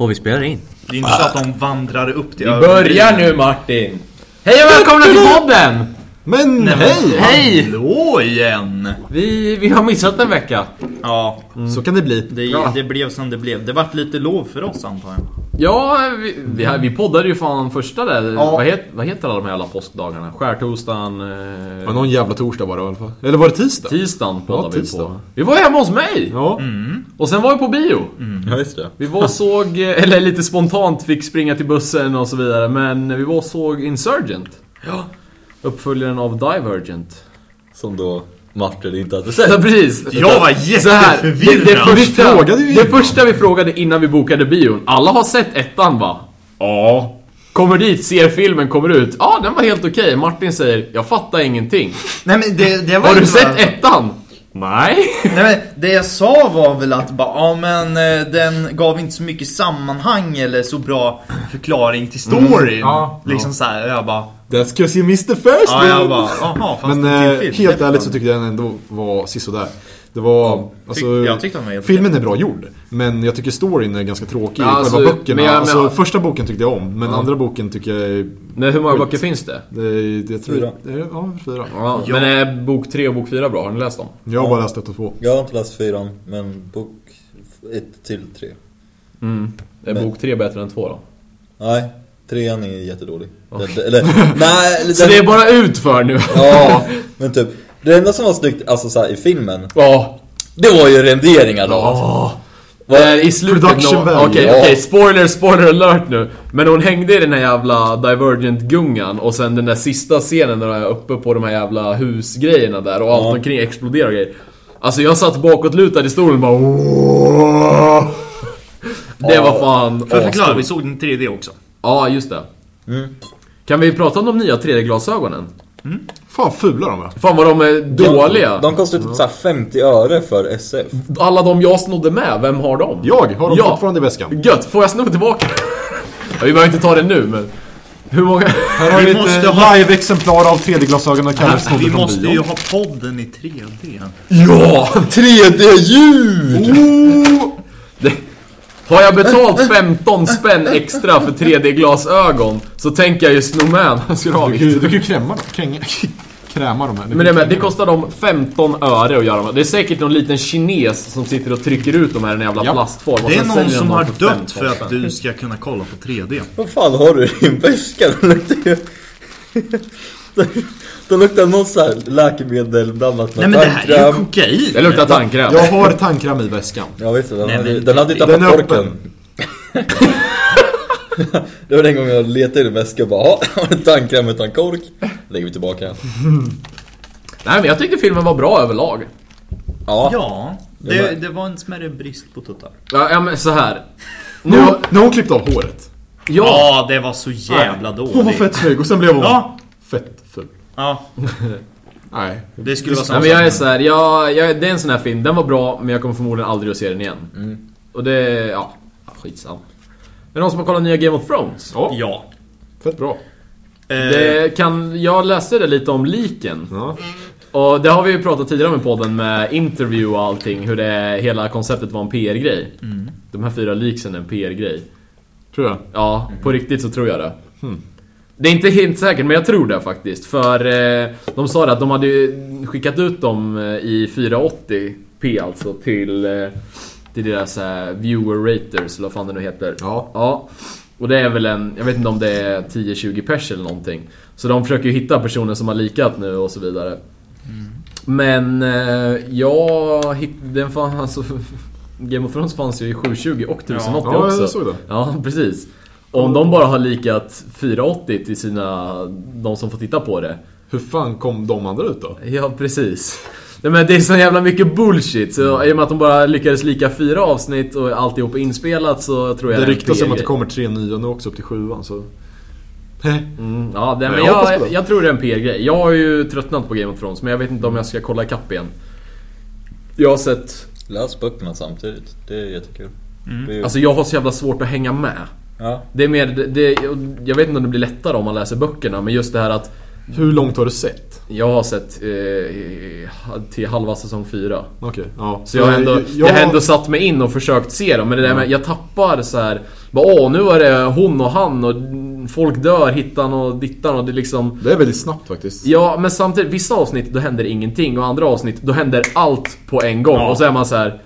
Och vi spelar in. Det är inte så att de vandrar upp till Vi börjar nu Martin! Hej och välkomna till podden! Men Nej, men- hej! Hej! Hallå igen! Vi, vi har missat en vecka. Ja, Så kan det bli. det, Ja. det blev som det blev. Det vart lite lov för oss antar jag. Ja, vi, vi, vi poddade ju fan första där. Ja. Vad, het, vad heter alla de här jävla påskdagarna? Skärtorsdagen, Ja, eh, någon jävla torsdag var det i alla fall. Eller var det tisdag? tisdagen poddade Ja, vi tisdag. på. Vi var ju hemma hos mig! Ja. Och sen var vi på bio. Ja, just det. Vi var och såg, eh, eller lite spontant fick springa till bussen och så vidare, men vi var och såg Insurgent. Ja. Uppföljaren av Divergent. Som då Martin inte hade Ja, sett. precis. Jag var Så här, jätteförvirrad. det, det, första, frågade ju det första vi frågade innan vi bokade bion, alla har sett ettan va? Ja. Kommer dit, ser filmen, kommer ut. Ja, den var helt okej. Martin säger, jag fattar ingenting. Nej men det, det var Har du sett bara- ettan? Nej. Nej men det jag sa var väl att bara, ja men eh, den gav inte så mycket sammanhang eller så bra förklaring till storyn. ja, liksom så här, jag bara, That's cause you missed the first ja one! jag bara, fast Men eh, helt ärligt så tyckte jag den ändå var sisådär. Det var, alltså, tyck- jag tyckte den var Filmen är bra gjord, men jag tycker storyn är ganska tråkig Ja, i alltså, själva böckerna. men jag- men- alltså, första boken tyckte jag om, men andra boken tycker jag är... Men hur många böcker finns det? Det, jag tror, Fyra. Det är, ja, fyra. Ja, Men är bok 3 och bok 4 bra? Har ni läst dem? Jag har bara läst ett och två. Jag har inte läst fyran, men bok 1 till 3. Mm. Är Men- bok 3 bättre än 2 då? Nej, trean är jättedålig. Den, eller, nej, eller Så den, det är bara utför nu? Ja, men typ. Det enda som var snyggt, alltså så här, i filmen, Ja. det var ju renderingar då. Vad- Eh, I slutet Production value. Okej, Ja. okej, spoiler, spoiler alert nu. Men hon hängde i den här jävla Divergent-gungan och sen den där sista scenen när de är uppe på de här jävla husgrejerna där och allt Ja. omkring exploderar och grejer. Alltså jag satt bakåtlutad i stolen och bara. Det var fan För att förklara, vi såg den 3D också. Ja, just det. Mm. Kan vi prata om de nya 3D-glasögonen? Fan fula de är. Fan vad de är dåliga. De kostar typ så här 50 öre för SF. Alla de jag snodde med, vem har dem? Jag har dem Ja. fortfarande i väskan. Gött, får jag sno tillbaka? ja, vi behöver inte ta det nu men... Hur många... Här har Vi ett måste ha- live-exemplar av 3D-glasögonen Kalle snodde Vi från måste ju ha podden i 3D. Ja! 3D-ljud! Det, har jag betalt 15 spänn extra för 3D-glasögon så tänker jag ju sno med Du kan ju du kan ju kräma dem. Kränga, kräma dem här. Men det, med, det kostar dem 15 öre att göra dem. Det är säkert någon liten kines som sitter och trycker ut de här i en jävla Ja. plastform. och Det är någon som har dött 15 för att du ska kunna kolla på 3D. Vad fan har du i din väska? Det luktar något så här läkemedel blandat Nej med men det här är ju tandkräm. kokain. Det luktar tandkräm. Jag har tandkräm i väskan. Ja visst, den, Nej, hade, men- den hade ju Den tappat är korken. öppen. det var den gången jag letade i din väska och bara "Ja, har du tandkräm utan kork? Lägger vi tillbaka. Nej men jag tyckte filmen var bra överlag. Ja. Ja, det, det var en smärre brist på tuttar. Ja, ja men så här. Nu, Nu, nu har hon klippt av håret. ja, Ja, det var så jävla dåligt. Hon var fett snygg och sen blev hon Ja, fett. Ja. Nej. Det skulle vara Nej, samma men jag är så här, jag, jag, det är en sån här film, den var bra men jag kommer förmodligen aldrig att se den igen. Och det, ja, skitsam. Är det någon som har kollat nya Game of Thrones? Ja, Ja. fett bra. Eh, Det kan, jag läste det lite om liken. Ja. Och det har vi ju pratat tidigare om i podden med interview och allting, hur det, hela konceptet var en PR-grej. De här fyra leaksen är en PR-grej. Tror jag. Ja, på riktigt så tror jag det. Det är inte helt säkert, men jag tror det faktiskt. För eh, de sa det att de hade skickat ut dem eh, i 480p alltså till, eh, till deras eh, viewer raters, eller vad fan det nu heter. Ja. Ja. Och det är väl en, jag vet inte om det är 10-20 pers eller någonting. Så de försöker ju hitta personer som har likat nu och så vidare. Men eh, jag den fan alltså Game of Thrones fanns ju i 720 och 1080 Ja, också. jag såg det. Ja, precis. Och om de bara har likat 480 till sina, de som får titta på det. Hur fan kom de andra ut då? Ja, precis. Nej, men det är så jävla mycket bullshit. Så i och med att de bara lyckades lika fyra avsnitt och alltihop är inspelat så tror jag Det ryktas om att det kommer tre nya nu också upp till sjuan så... Mm, ja, det, Men men jag jag, det. jag tror det är en PR-grej. Jag har ju tröttnat på Game of Thrones, men jag vet inte om jag ska kolla ikapp igen. Jag har sett... Läs böckerna samtidigt. Det är jättekul. Det är ju- Alltså jag har så jävla svårt att hänga med. Ja. Det är mer... Det, det, jag vet inte om det blir lättare om man läser böckerna, men just det här att... Hur långt har du sett? Jag har sett eh, till halva säsong 4. Okej, ja. Så jag har, ändå, jag har ändå satt mig in och försökt se dem. Men det där med, jag tappar så här. Bara, Åh, nu är det hon och han och folk dör, hittan och dittan och det är liksom... Det är väldigt snabbt faktiskt. Ja, men samtidigt, vissa avsnitt då händer ingenting och andra avsnitt då händer allt på en gång. Och så är man så här.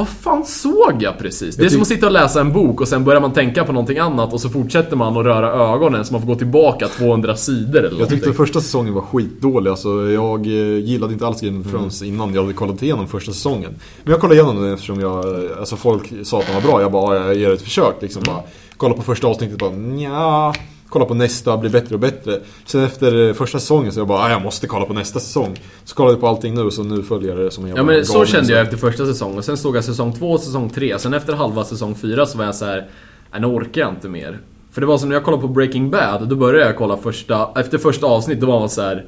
Vad fan såg jag precis? Det är Jag som att sitta och läsa en bok och sen börjar man tänka på någonting annat och så fortsätter man att röra ögonen så man får gå tillbaka 200 sidor eller Jag tyckte första säsongen var skitdålig. Alltså, jag eh, gillade inte alls Game Mm. of Thrones innan jag hade kollat igenom första säsongen. Men jag kollade igenom den eftersom jag, alltså folk sa att den var bra. Jag bara, ja, jag ger ett försök. Liksom, bara, kolla på första avsnittet bara, nja. Kolla på nästa, blir bättre och bättre. Sen efter eh, första säsongen så jag bara, ah, jag måste kolla på nästa säsong. Så kollade jag på allting nu så nu följer jag det som en Ja men så kände jag efter första säsongen. Sen såg jag säsong 2 och säsong 3. Sen efter halva säsong 4 så var jag så här. "Nej, Nu orkar jag inte mer. För det var som när jag kollade på Breaking Bad. Då började jag kolla första... Efter första avsnitt då var man så här.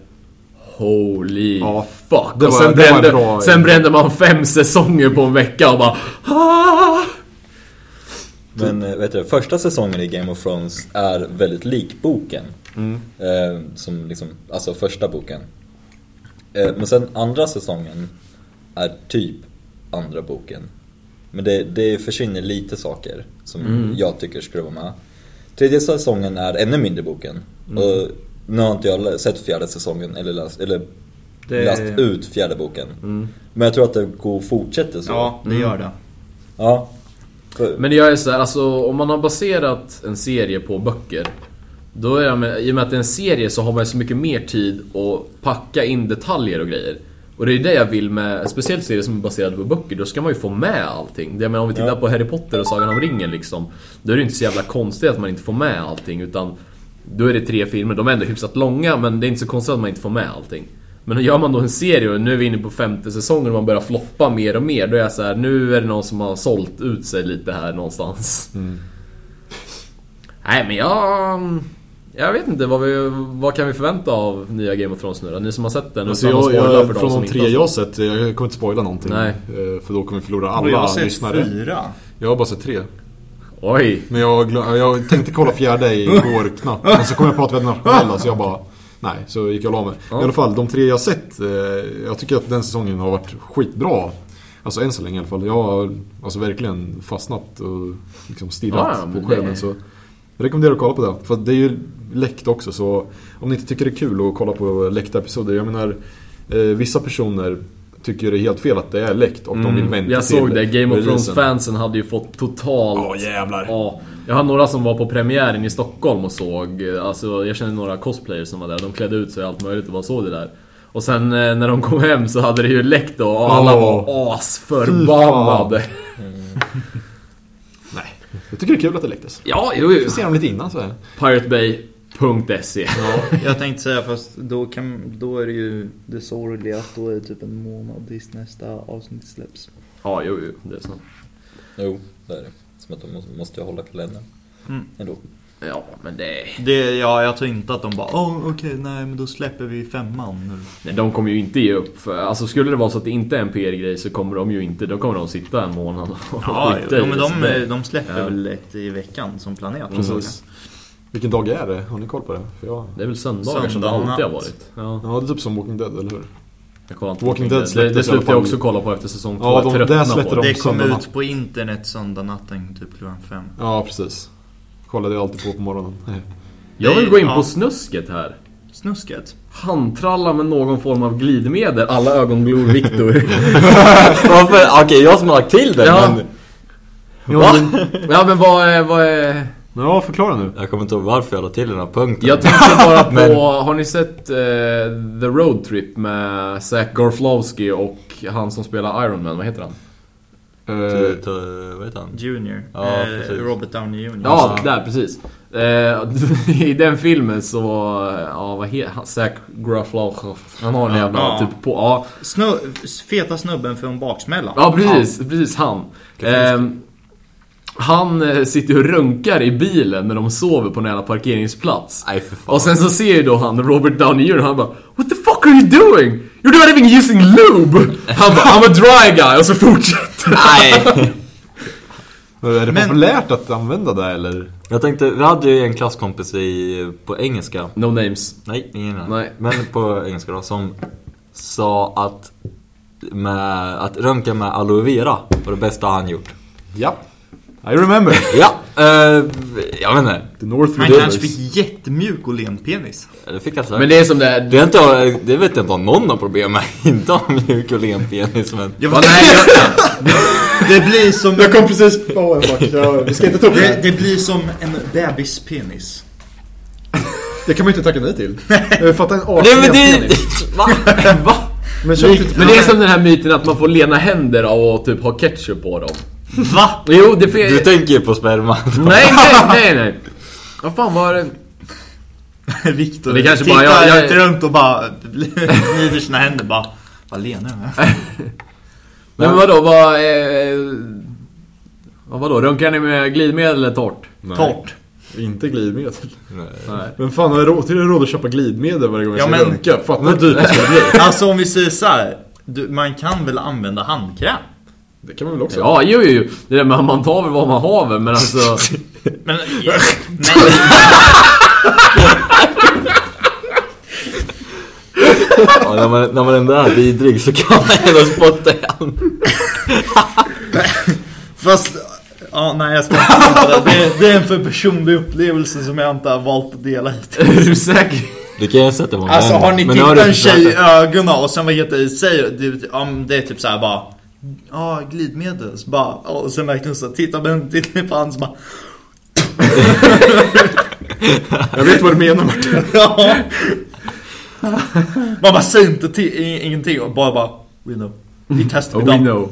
Holy Ja, fuck. och sen, var brände, sen brände man fem säsonger på en vecka och bara... Ah! Men eh, vet du, första säsongen i Game of Thrones är väldigt lik boken. Eh, som liksom, alltså första boken. Eh, men sen andra säsongen är typ andra boken. Men det, det försvinner lite saker som jag tycker skulle vara med. Tredje säsongen är ännu mindre boken. Och nu har inte jag sett fjärde säsongen eller läst, eller Det- läst ut fjärde boken. Men jag tror att det går fortsätter så. Ja, det gör det. ja. Men jag är så här, alltså om man har baserat en serie på böcker Då är jag med, I och med att det är en serie så har man så mycket mer tid att packa in detaljer och grejer. Och det är det jag vill med en speciell serie som är baserad på böcker, då ska man ju få med allting. Det, men om vi tittar på Harry Potter och Sagan om ringen liksom Då är det inte så jävla konstigt att man inte får med allting utan Då är det tre filmer, de är ändå hyfsat långa men det är inte så konstigt att man inte får med allting men gör man då en serie och nu är vi inne på femte säsongen och man börjar floppa mer och mer Då är jag så här, nu är det någon som har sålt ut sig lite här någonstans Nej men jag... Jag vet inte vad vi... Vad kan vi förvänta av nya Game of Thrones nu då? Ni som har sett den Alltså jag, jag, för de från som de tre jag har sett. jag kommer inte spoila någonting. Nej. Eh, För då kommer vi förlora Och jag har alla sett lyssnare. fyra. Jag har bara sett tre. Oj! Men jag, jag tänkte kolla fjärde igår knappt. Men så kom jag på att vi hade nationella så jag bara... Nej, så gick jag och la mig. Ja. I alla fall, de tre jag sett. Eh, jag tycker att den säsongen har varit skitbra. Alltså än så länge i alla fall. Jag har alltså verkligen fastnat och liksom stirrat Ja, på skärmen. Så jag rekommenderar att kolla på det. För det är ju läckt också så om ni inte tycker det är kul att kolla på läckta episoder. Jag menar, eh, vissa personer tycker det är helt fel att det är läckt och de vill vänta Mm. Jag till såg det, Game of. Thrones-fansen hade ju fått totalt... Ja, jävlar. Ja. Jag har några som var på premiären i Stockholm och såg, alltså jag känner några cosplayers som var där, de klädde ut sig allt möjligt och bara såg det där. Och sen eh, när de kom hem så hade det ju läckt då och alla Åh. var asförbannade. Nej, jag tycker det är kul att det läcktes. Ja, jo, jo. Vi ser dem lite innan så här. Piratebay.se Jag tänkte säga fast då, kan, då är det ju det sorgliga att då är det typ en månad tills nästa avsnitt släpps. Ja, jo, jo, det är sant. Jo, det är det. Som att de måste, måste jag hålla kalendern. Mm. Ändå. Ja, men det... Det, ja, jag tror inte att de bara åh okej, nej men då släpper vi femman nu. Nej, de kommer ju inte ge upp. För, alltså skulle det vara så att det inte är en PR-grej så kommer de ju inte... Då kommer de sitta en månad och Ja, skita i men de, de släpper Ja. väl ett i veckan som planerat. Precis. Vilken dag är det? Har ni koll på det? För jag... Det är väl söndagar som det alltid har varit. Ja, Ja, det är typ som Walking Dead, eller hur? jag kollar inte Walking på Dead det. Det, slutade jag också kolla på efter säsong två. Ja, Jag de- tröttnade där släppte det. de- Det kom söndag ut på internet söndag natten, typ klockan fem. Ja, precis. Kollade jag alltid på på morgonen. Jag vill gå in Ja. på snusket här. Snusket. Handtralla med någon form av glidmedel. Alla ögonglor Viktor. Varför? Okej, jag som har lagt till det Ja. men Va? Ja men vad är... Vad är... Ja, förklara nu. jag kommer inte ihåg varför jag la till den här punkten. Jag tänkte bara på, Men- har ni sett eh, The Road Trip med Zach Garflowski och han som spelar Iron Man, vad heter han? Eh, t- Vad heter han? Junior. Ja, eh. Robert Downey Jr. Ja, där precis. Eh, I den filmen så, ja vad heter han? Zach Garflowski. Han har en jävla Ja. typ på, ja. Snu, feta snubben från baksmällan. Ja precis, precis han. Ehm, han eh, sitter och runkar i bilen när de sover på en jävla parkeringsplats. Fan. Och sen så ser ju då han Robert Downey Jr. han bara What the fuck are you doing? You're not even using lube! Han bara I'm a dry guy och så fortsätter. Nej! Är det Men- populärt att använda det eller? Jag tänkte, vi hade ju en klasskompis i, på engelska. No names. Nej, ingen annan. Nej. Men på engelska då, som sa att, med, att röntga med aloe vera var det bästa han gjort. Ja. I remember. Ja, eh, jag vet inte. The North Han kanske fick jättemjuk och len penis. Det fick jag säkert. Men det är som det är... Det, är inte, det vet jag inte om någon har problem med. Inte ha mjuk och len penis men... Ja, Va, nej, jag, Det blir som Jag kom precis på en sak. Jag- Vi ska inte ta upp det, det. det blir som en bebispenis. Det kan man ju inte tacka nej till. Jag fattar en Nej men det... penis. Va? Va? Men inte men det är som den här myten att man får lena händer av att typ ha ketchup på dem. Va? Jo, det. Du tänker ju på sperma. Nej, nej, nej, nej. Vad fan var det? Viktor Det kanske tittar bara- jag- jag- runt och bara gnider sina händer bara Vad Lena är Men vadå, vad... Eh, vad vadå, runkar ni med glidmedel eller torrt? Nej, Torrt. Inte glidmedel. Nej. Men fan har jag råd till råd att köpa glidmedel varje gång jag Ja, ska men- runka? Fatta vad dyrt det skulle bli. Alltså om vi säger så här, du, Man kan väl använda handkräm? Det kan man väl också? Ja, jo, jo, jo. Det där med man tar väl vad man haver, men alltså... Men, men Ja, när, man, när man ändå är vidrig så kan man ändå spotta i hand. Fast Ja, nej jag ska inte det. det. Det är en för personlig upplevelse som jag inte har valt att dela hit. Är du säker? Du kan ju sätta många Alltså har ni har tittat du en tjej i ögonen och sen vad heter det, säger det, ja, men det är typ såhär bara Ja, glidmedel, så bara, och sen verkligen så tittar man tittar på han så bara Jag vet vad du menar Martin. Ja Man bara säger inte till, ingenting och bara bara We know Vi testar Oh, idag we know.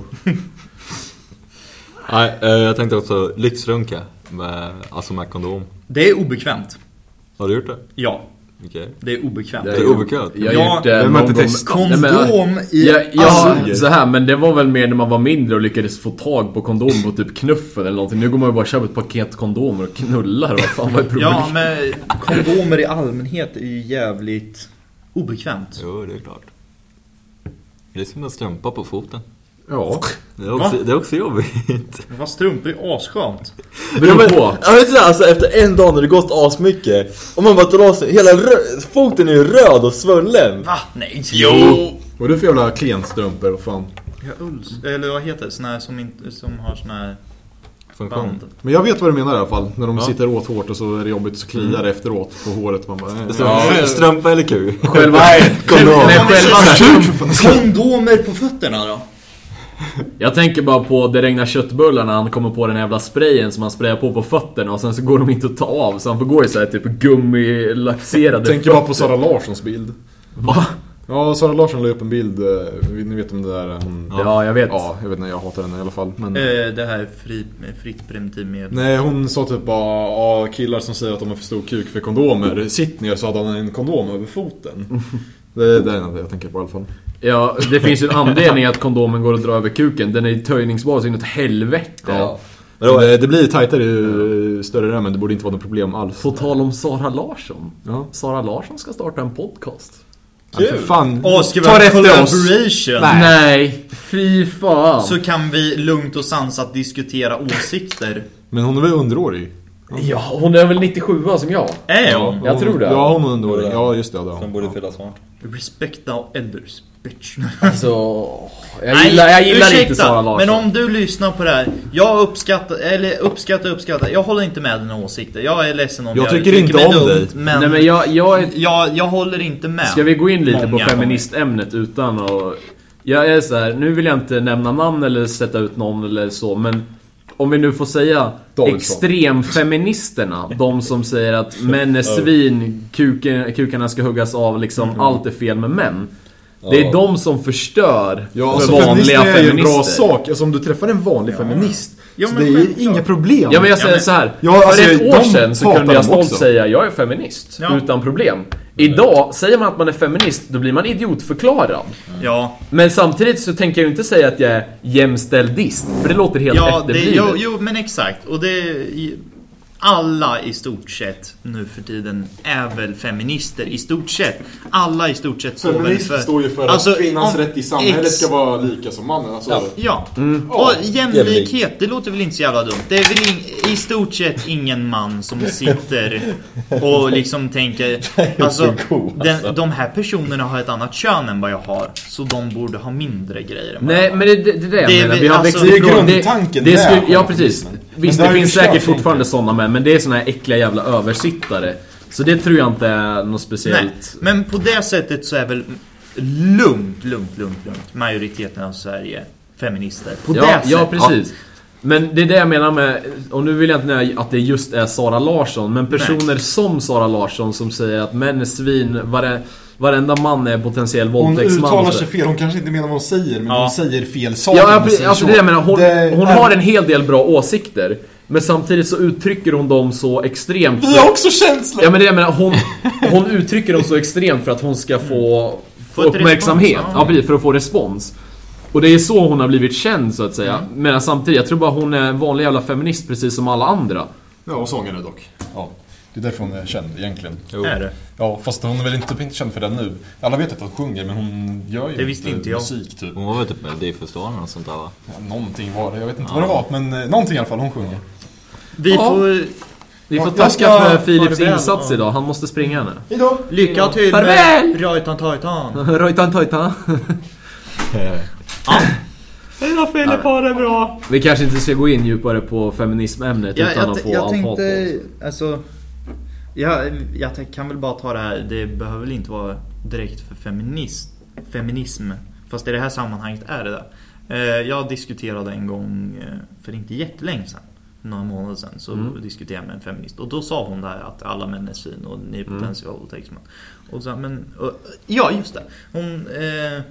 Nej, eh, jag tänkte också lyxrunka. Med, alltså med kondom. Det är obekvämt Har du gjort det? Ja, Okej. det är obekvämt Det är obekvämt. Jag har Ja, gjort det någon gång- testat? Nej, men- Kondom i Ja, ja suger. så här, men det var väl mer när man var mindre och lyckades få tag på kondom på typ knuffen eller någonting. Nu går man ju bara och köper ett paket kondomer och knullar. Vad fan vad är problemet? Ja, men kondomer i allmänhet är ju jävligt obekvämt Jo, det är klart. Det är som en strumpa på foten. Ja. Det är också, Va? det är också jobbigt. Fast strumpor är asskönt Beror på. Jag vet inte, alltså efter en dag när det gått asmycket och man bara tar av sig, hela rö- foten är ju röd och svullen. Va? Nej Jo! Vad är det för jävla klenstrumpor? Vad fan? Ja, ulls, eller vad heter det? Såna här som, inte, som har såna här Funktion. band Men jag vet vad du menar i alla fall. När de Ja. sitter åt hårt och så är det jobbigt så kliar det efteråt på håret. Man bara, eh, Strumpa, strumpa eller kuk? Själva... Kondom. Nej, själva Kondomer på fötterna då? Jag tänker bara på Det regnar köttbullar när han kommer på den jävla sprayen som han sprayar på på fötterna och sen så går de inte att ta av så han får gå i så här typ gummilaxerade Tänker bara på Sara Larssons bild. Va? Ja, Sara Larsson la upp en bild. eh, Ni vet om det där hon... Ja, jag vet. Ja, jag vet inte, jag hatar henne i alla fall. Men... Eh, det här är fri, fritt preventivmedel Nej, hon sa typ bara ja, killar som säger att de har för stor kuk för kondomer. Sitt ner så hade han en kondom över foten. Det, det är det jag tänker på i alla fall. Ja, det finns ju en anledning att kondomen går att dra över kuken. Den är töjningsbar så inåt helvete. Ja. Men det, blir tajtare ju större det men det borde inte vara något problem alls. På tal om Sara Larsson. Ja. Sara Larsson ska starta en podcast. Ja, för fan. Åh, ska vi ha collaboration? Nej. Nej, fy fan. Så kan vi lugnt och sansat diskutera åsikter Men hon är väl underårig? Ja, hon är väl 97 som jag. Är hon? Jag tror det. Ja, hon är underårig. Ja, just det. Ja, det Som borde fylla snart. Respect thou elders, bitch Alltså, jag gillar, jag gillar ursäkta, inte Sara Larsson. Men om du lyssnar på det här Jag uppskattar, eller uppskattar, uppskattar Jag håller inte med dina åsikter Jag är ledsen om Jag jag, tycker inte om dumt, dig. Men, Nej men jag, jag är... jag, jag håller inte med Ska vi gå in lite Många på feministämnet utan att... Jag är så här, nu vill jag inte nämna namn eller sätta ut någon eller så, men... Om vi nu får säga Davidsson. extremfeministerna, de som säger att män är svin, kuken, kukarna ska huggas av, liksom allt är fel med män. Det är Ja. de som förstör Ja, för alltså vanliga feminism är ju en bra feminister. sak. Alltså om du träffar en vanlig feminist. Ja, så men det är självklart. inga problem. Ja men jag Ja, säger men- så här. Ja, alltså, för ett år sedan så kunde jag stolt också. säga jag är feminist. Ja. Utan problem. Idag, säger man att man är feminist, då blir man idiotförklarad. Ja, Men samtidigt så tänker jag ju inte säga att jag är jämställdist, för det låter helt ja efterblivet. jo, jo men exakt Och det alla i stort sett nu för tiden är väl feminister i stort sett. Alla i stort sett står väl för... står ju för Alltså, att kvinnans om rätt i samhället ex- ska vara lika som mannen. Alltså, Ja. Ja. Ja. Och jämlikhet, det låter väl inte så jävla dumt. Det är väl in, i stort sett ingen man som sitter och liksom tänker... Alltså, den, alltså. de här personerna har ett annat kön än vad jag har. Så de borde ha mindre grejer än Nej men det, det, det är det jag Det menar. Vi har alltså- växt Det är grundtanken det, det med skulle, Ja precis. Visst det det finns säkert fortfarande sådana män men det är såna här äckliga jävla översittare. Så det tror jag inte är något Nej, speciellt. men på det sättet så är väl lugnt, lugnt, lugnt, lugnt majoriteten av Sverige feminister. På Ja, det ja sättet. precis. Men det är det jag menar med, och nu vill jag inte säga att det just är Sara Larsson, men personer som Sara Larsson som säger att män är svin, vare, varenda man är potentiell Hon våldtäktsman. och uttalar sig fel, hon kanske inte menar vad hon säger, men Ja. hon säger fel saker. Ja, ja alltså så. det jag menar, hon, Det hon har en hel del bra åsikter. Men samtidigt så uttrycker hon dem så extremt Vi har också känslor! Ja men det jag menar, hon, hon uttrycker dem så extremt för att hon ska få, få uppmärksamhet. respons, ja. precis, för att få respons. Och det är så hon har blivit känd så att säga. Mm. Men samtidigt, jag tror bara hon är en vanlig jävla feminist precis som alla andra. Ja, och sångare dock. Ja. Det är därför hon är känd egentligen. Jo. Är det? Ja, fast hon är väl inte, typ inte känd för det nu. Alla vet att hon sjunger, men hon gör ju Det visste inte jag. musik typ. Hon var väl typ Melodifestivalen och sånt där va? Ja, någonting var det, jag vet inte vad det var, men eh, någonting i alla fall, hon sjunger. Vi Ja. får Vi Ja, får tacka för Philips farväl, insats ja. idag, han måste springa nu. Hejdå! lycka till Farväl! med Rajtan Tajtan. Rojtan tojtan. Hej då Filip, ha det bra! Vi kanske inte ska gå in djupare på feminismämnet Jag, utan jag, att få jag allt hat på oss. tänkte, alltså... Jag, jag kan väl bara ta det här, det behöver väl inte vara direkt för feminist, feminism. Fast i det här sammanhanget är det det. Eh, Jag diskuterade en gång eh, för inte jättelänge sedan, några månader sedan, så Mm. diskuterade jag med en feminist. Och då sa hon där att alla män är svin och ni är Mm. potentiella våldtäktsmän. Och så, men, och, ja just det. Hon, eh,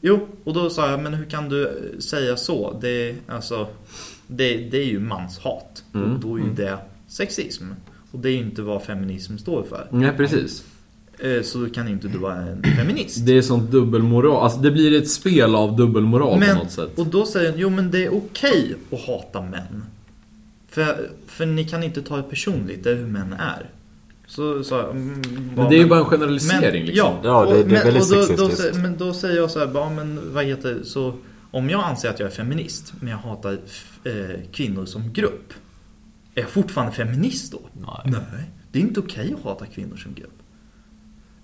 jo, och då sa jag, men hur kan du eh, säga så? Det, alltså, det, det är ju manshat. Mm. Och då är ju det sexism. Och det är ju inte vad feminism står för. Nej precis. Eh, Så kan inte du vara en feminist. Det är sånt dubbelmoral, alltså det blir ett spel av dubbelmoral men, på något sätt. Och då säger hon, jo men det är okej att hata män. För, för ni kan inte ta det personligt, det är hur män är. Så jag, mm, Men det är ju bara en generalisering liksom. Ja, det- och- det är men, väldigt då, då, sexistiskt. Men då säger jag så här, ja men vad heter så Om jag anser att jag är feminist, men jag hatar f- eh, kvinnor som grupp. Är jag fortfarande feminist då? Nej. Nej. Det är inte okej att hata kvinnor som grupp.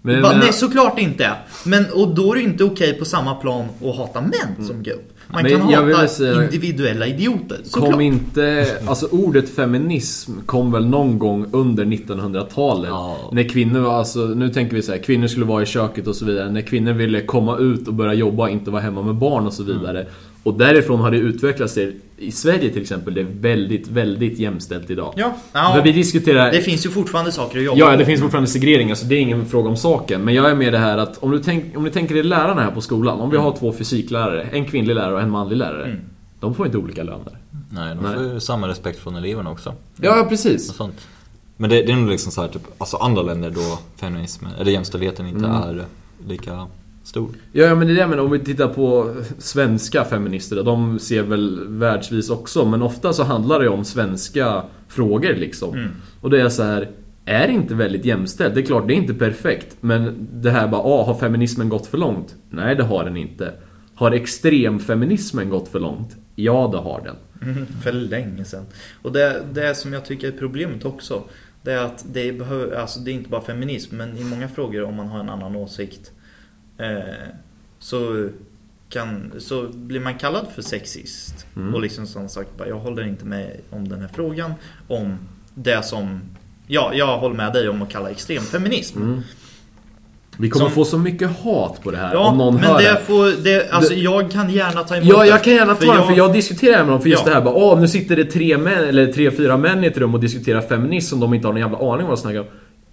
Men, Bara, menar- nej, såklart inte. Men, och då är det inte okej på samma plan att hata män som grupp. Man Men kan hata säga- individuella idioter. Såklart. Kom inte, alltså ordet feminism kom väl någon gång under 1900-talet. Ja. När kvinnor, alltså nu tänker vi så här, kvinnor skulle vara i köket och så vidare. När kvinnor ville komma ut och börja jobba, inte vara hemma med barn och så vidare. Och därifrån har det utvecklats till, i Sverige till exempel, det är väldigt, väldigt jämställt idag. Ja, ja vi diskuterar... det finns ju fortfarande saker att jobba Ja, på. det finns fortfarande segregering, alltså det är ingen fråga om saken. Men jag är med det här att om du, tänk, om du tänker er lärarna här på skolan. Om vi har två fysiklärare, en kvinnlig lärare och en manlig lärare. Mm. De får inte olika löner. Nej, de får ju samma respekt från eleverna också. Ja, precis. Men det, det är nog liksom så här, typ, alltså andra länder då feminismen, eller jämställdheten inte Mm. är lika stor. Ja, ja, men det är det, men om vi tittar på svenska feminister, de ser väl världsvis också, men ofta så handlar det om svenska frågor liksom. Mm. Och det är så här, är det inte väldigt jämställt? Det är klart, det är inte perfekt, men det här bara, ah, har feminismen gått för långt? Nej, det har den inte. Har extremfeminismen gått för långt? Ja, det har den. Mm, för länge sedan. Och det, det som jag tycker är problemet också. Det är att det behöver, alltså det är inte bara feminism, men i många frågor om man har en annan åsikt. Eh, så, kan, så blir man kallad för sexist. Mm. Och liksom som sagt, bara, jag håller inte med om den här frågan. Om det som, ja, jag håller med dig om att kalla extremfeminism. Mm. Vi kommer Som- få så mycket hat på det här Ja, om någon men hör det får, det, alltså Det- jag kan gärna ta emot Ja, jag kan gärna ta den för jag diskuterar med dem för just Ja. det här bara, åh nu sitter det tre män, eller tre, fyra män i ett rum och diskuterar feminism som de inte har någon jävla aning om vad de snackar om.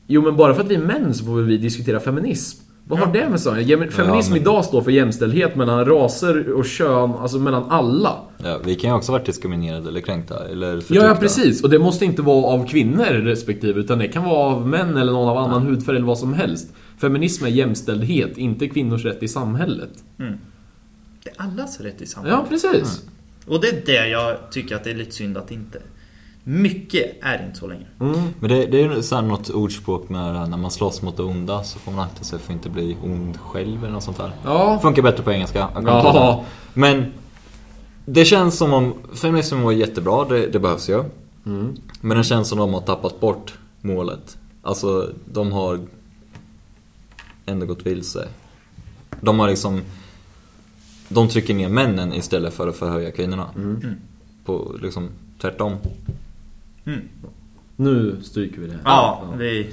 Jo men bara för att vi är män så får vi diskutera feminism. Vad har det med saken? Jäm- Feminism men- idag står för jämställdhet mellan raser och kön, alltså mellan alla. Ja, vi kan ju också varit diskriminerade eller kränkta eller Ja, förtryckta. ja precis. Och det måste inte vara av kvinnor respektive, utan det kan vara av män eller någon av annan hudfärg eller vad som helst. Feminism är jämställdhet, inte kvinnors rätt i samhället. Det är allas rätt i samhället. Ja, precis. Och det är det jag tycker att det är lite synd att inte Mycket är inte så länge. Men det, det är så något ordspråk med det när man slåss mot det onda så får man akta sig för att inte bli ond själv eller något sånt där. Ja. Funkar bättre på engelska. Ja. det. Men det känns som om feminismen var jättebra, det, det behövs ju. Mm. Men det känns som de har tappat bort målet. Alltså, de har ändå gått vilse. De har liksom... De trycker ner männen istället för att förhöja kvinnorna. Mm. På liksom tvärtom. Nu stryker vi det. Ja, vi...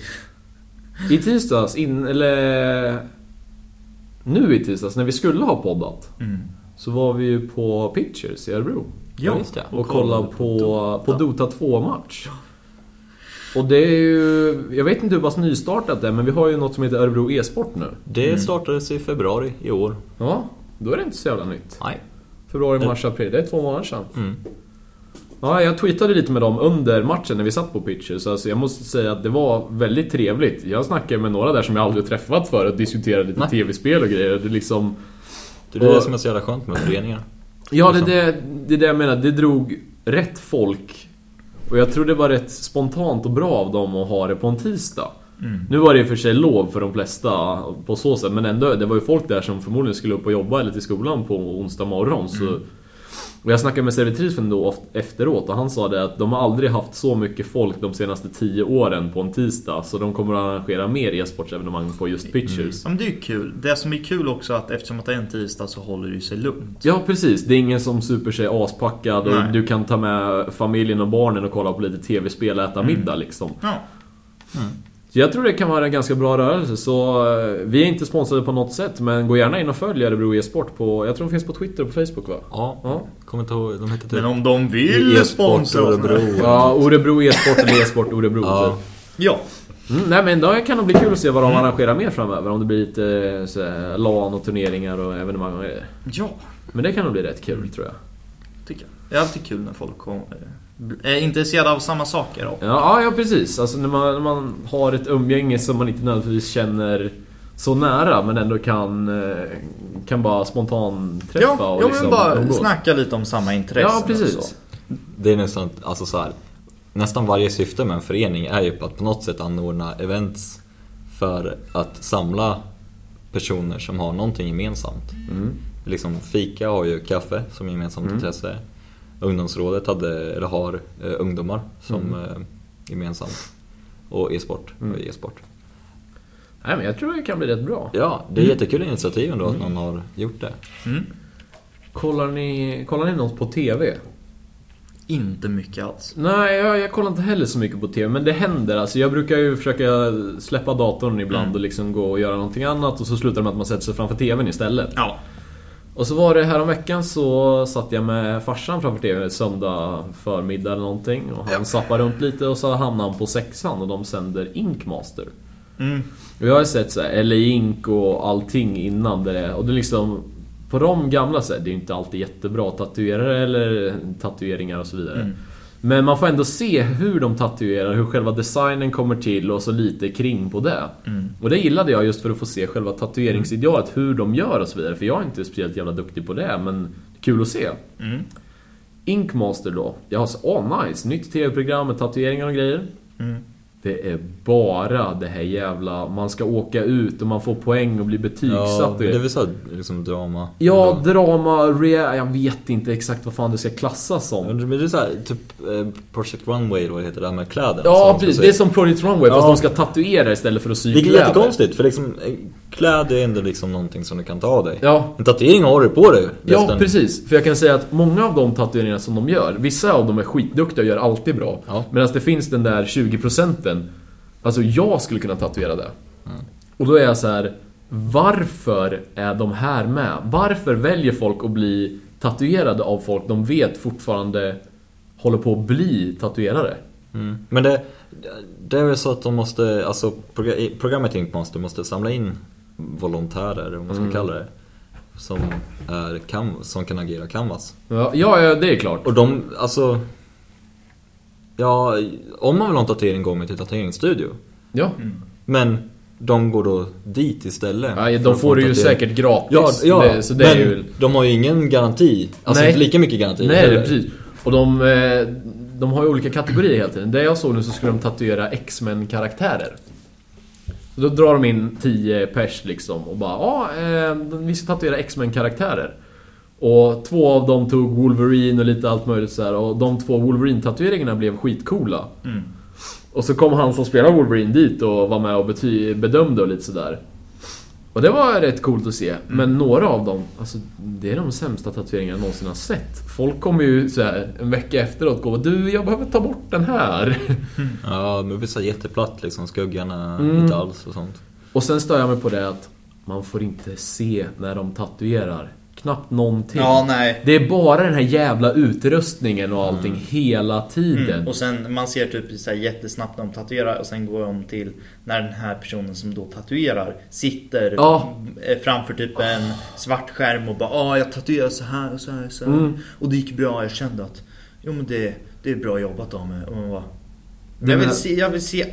I tisdags, in, eller... Nu i tisdags, när vi skulle ha poddat. Mm. Så var vi ju på Pictures i Örebro. Ja, just det. Och kollade på, på Dota 2-match. Och det är ju... Jag vet inte hur pass nystartat det är, men vi har ju något som heter Örebro e-sport nu. Det startades i februari i år. Ja, då är det inte så jävla nytt. Nej. Februari, mars, april. Det är två månader sedan. Mm. Ja, jag tweetade lite med dem under matchen när vi satt på Pictures. Alltså jag måste säga att det var väldigt trevligt. Jag snackade med några där som jag aldrig träffat förut diskuterade lite tv-spel och grejer. Det liksom... Det är det Och- som är så jävla skönt med föreningar. Ja, det, det, det är det jag menar. Det drog rätt folk. Och jag tror det var rätt spontant och bra av dem att ha det på en tisdag. Nu var det i och för sig lov för de flesta på så sätt, men ändå, det var ju folk där som förmodligen skulle upp och jobba eller till skolan på onsdag morgon. Så, och jag snackade med servitrisen då efteråt och han sa det att de har aldrig haft så mycket folk de senaste tio åren på en tisdag. Så de kommer att arrangera mer e-sportsevenemang på just Pictures. Ja, men det är ju kul. Det som är kul också att eftersom att det är en tisdag så håller det sig lugnt. Ja precis, det är ingen som super sig aspackad och Nej. du kan ta med familjen och barnen och kolla på lite tv-spel och äta middag liksom. Ja. Så jag tror det kan vara en ganska bra rörelse, så eh, vi är inte sponsrade på något sätt men gå gärna in och följ Örebro e-sport på, jag tror de finns på Twitter och på Facebook va? Ja, Ja. kommer inte ihåg, de hette typ... Men om de vill E-sport sponsra. Örebro. Ja, Orebro e-sport eller e-sport Orebro Ja. typ. Ja. Mm, nej men då kan det bli kul att se vad de arrangerar mer framöver, om det blir lite eh, så här, LAN och turneringar och evenemang och grejer. Ja, Men det kan nog bli rätt kul tror jag. tycker jag. Det är alltid kul när folk kommer, är intresserade av samma saker. Och, Ja, ja, precis. Alltså när man, när man har ett umgänge som man inte nödvändigtvis känner så nära men ändå kan, eh, kan bara spontan träffa ja, och ja liksom men bara umgås. snacka lite om samma intressen. Ja, precis. Det är nästan, alltså så här, nästan varje syfte med en förening är ju att på något sätt anordna events för att samla personer som har någonting gemensamt. Mm. Liksom fika har ju kaffe som gemensamt intresse. Ungdomsrådet hade, eller har eh, ungdomar som Mm. eh, gemensamt. Och e-sport, och e-sport. Nej men jag tror det kan bli rätt bra. Ja, det är jättekul initiativ ändå att någon har gjort det. Kollar ni, kollar ni något på TV? Inte mycket alls. Nej, jag, jag kollar inte heller så mycket på TV, men det händer. Alltså, jag brukar ju försöka släppa datorn ibland och liksom gå och göra någonting annat och så slutar det med att man sätter sig framför TVn istället. Ja. Och så var det här om veckan så satt jag med farsan framför TVn söndag förmiddag eller någonting och han zappade runt lite och så hamnade han på sexan och de sänder Inkmaster. Mm. Och jag har sett så här, LA Ink och allting innan det och det är liksom På de gamla så här, det är ju inte alltid jättebra tatuerare eller tatueringar och så vidare. Men man får ändå se hur de tatuerar, hur själva designen kommer till och så lite kring på det. Och det gillade jag just för att få se själva tatueringsidealet, hur de gör och så vidare. För jag är inte speciellt jävla duktig på det, men kul att se. Mm. Inkmaster då. Jag har så, åh nice, nytt tv-program med tatueringar och grejer. Mm. Det är bara det här jävla, man ska åka ut och man får poäng och bli betygsatt. Ja, det är väl så här, liksom drama. Ja, drama, rea, jag vet inte exakt vad fan det ska klassas som. Men det är så här, typ eh, Project Runway, vad heter det där med kläder? Ja, precis. Det är som Project Runway fast Ja. de ska tatuera istället för att sy Vilket är kläder. jättekonstigt, för liksom, eh, kläder är ändå liksom någonting som du kan ta av dig. Ja. En tatuering har du på dig. Ja, resten- precis. För jag kan säga att många av de tatueringarna som de gör, vissa av dem är skitduktiga och gör alltid bra. Ja. Medan det finns den där 20 procenten. Alltså jag skulle kunna tatuera det. Mm. Och då är jag så här. Varför är de här med? Varför väljer folk att bli tatuerade av folk de vet fortfarande håller på att bli tatuerare? Mm. Men det, det är väl så att de måste, alltså programmet Inkmaster måste samla in volontärer, vad man ska Mm. kalla det. Som, är som kan agera canvas. Ja, ja, ja det är klart. Och de, alltså... Ja, om man vill ha en tatuering går man till tatueringsstudio. Ja. Men de går då dit istället. ja de får det ju säkert gratis. Ja, ja det, så det men ju... de har ju ingen garanti. Alltså Nej. inte lika mycket garanti. Nej, heller. precis. Och de, eh, de har ju olika kategorier hela tiden. Det jag såg nu så skulle de tatuera X-Men-karaktärer. Så Då drar de in 10 pers liksom och bara ja, eh, vi ska tatuera X-Men-karaktärer. Och två av dem tog Wolverine och lite allt möjligt så här. Och de två Wolverine-tatueringarna blev skitcoola. Mm. Och så kom han som spelar Wolverine dit och var med och bedömde och lite sådär. Och det var rätt coolt att se. Men några av dem, alltså det är de sämsta tatueringarna jag någonsin har sett. Folk kommer ju så här en vecka efteråt gå Du, jag behöver ta bort den här. Ja, men så här jätteplatt liksom. Skuggarna Mm. inte alls och sånt. Och sen stör jag mig på det att man får inte se när de tatuerar. Knappt någonting. Ja, nej. Det är bara den här jävla utrustningen och allting hela tiden. Och sen man ser typ så här jättesnabbt när de tatuerar och sen går de till när den här personen som då tatuerar sitter Ja. eh, framför typ en svart skärm och bara ah jag tatuerar så här och så här och så här. Mm. Och det gick bra, jag kände att jo men det, det är bra jobbat av mig. Och man bara, jag, vill se, jag vill se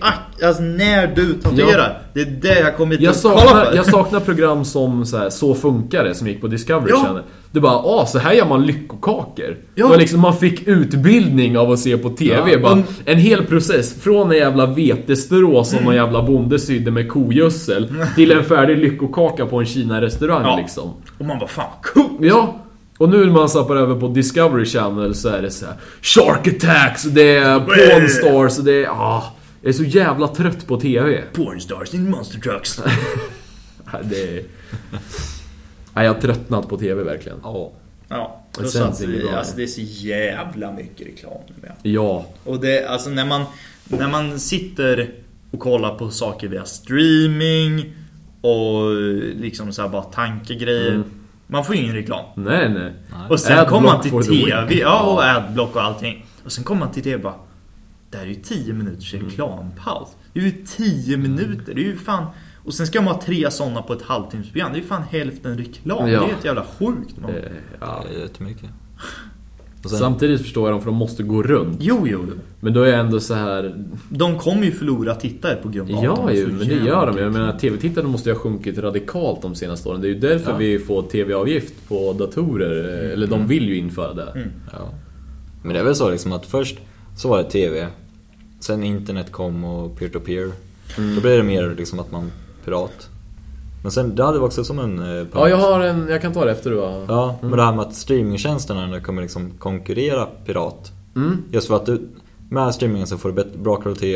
alltså när du tatuerar. Det är det jag kommer Jag att kolla saknar, för. jag saknar program som så, här, så funkar det som gick på Discovery Ja. Channel. Det bara, ah så här gör man lyckokakor. Ja. Det liksom, man fick utbildning av att se på TV. Ja. Bara, Mm. En hel process. Från en jävla vetestrå som någon jävla bonde sydde med kogödsel. Till en färdig lyckokaka på en Kina-restaurang Ja. liksom. Och man bara fan cool. Ja. Och nu när man zappar över på Discovery Channel så är det så här Shark Attacks och det är Pawn Stars och det är... Ah, jag är så jävla trött på TV. Pornstars in monster trucks. Nej, Det är... Nej, jag har tröttnat på TV verkligen. Ja. Ja, Det plus känns att inget bra. alltså, det är så jävla mycket reklam med. Ja. Och det, alltså när man, när man sitter och kollar på saker via streaming och liksom så här bara tankegrejer. Mm. Man får ju ingen reklam. Nej, nej. Och sen Adblock kommer man till TV, ja och adblock och allting. Och sen kommer man till TV och bara Det här är ju 10 minuters Mm. reklampaus. Det är ju 10 minuter, det är ju fan och sen ska man ha tre sådana på ett halvtimmesprogram. Det är ju fan hälften reklam. Ja. Det är helt jävla sjukt. Man. Eh, Ja. Det är jättemycket. Sen, Samtidigt förstår jag dem för de måste gå runt. Jo, jo. Men då är jag ändå så här. De kommer ju förlora tittare på grund av Ja, ju, men det gör de. Jag menar. TV-tittarna måste ju ha sjunkit radikalt de senaste åren. Det är ju därför Ja. vi får TV-avgift på datorer. eh, Eller de vill ju införa det. Mm. ja. Men det är väl så liksom att först så var det TV. Sen internet kom och peer-to-peer. Mm. Då blev det mer liksom att man pirat. Men sen, det hade vi också som en eh. Ja, jag har en. Jag kan ta det efter du har... Ja, men det här med att streamingtjänsterna nu kommer liksom konkurrera pirat. Mm. Just för att du, med streamingen så får du bra kvalitet,